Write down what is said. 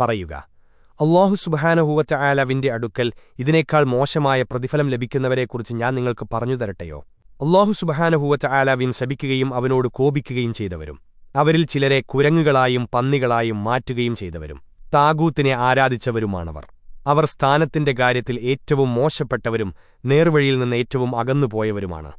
പറയുക. അള്ളാഹു സുബഹാനഹൂവറ്റ ആലവിന്റെ അടുക്കൽ ഇതിനേക്കാൾ മോശമായ പ്രതിഫലം ലഭിക്കുന്നവരെക്കുറിച്ച് ഞാൻ നിങ്ങൾക്ക് പറഞ്ഞു തരട്ടെയോ? അള്ളാഹു സുബഹാനഹൂവറ്റ ആലാവിൻ ശപിക്കുകയും അവനോട് കോപിക്കുകയും ചെയ്തവരും. അവരിൽ ചിലരെ കുരങ്ങുകളായും പന്നികളായും മാറ്റുകയും ചെയ്തവരും. താഗൂത്തിനെ ആരാധിച്ചവരുമാണവർ. അവർ സ്ഥാനത്തിന്റെ കാര്യത്തിൽ ഏറ്റവും മോശപ്പെട്ടവരും നേർവഴിയിൽ നിന്ന് ഏറ്റവും അകന്നുപോയവരുമാണ്.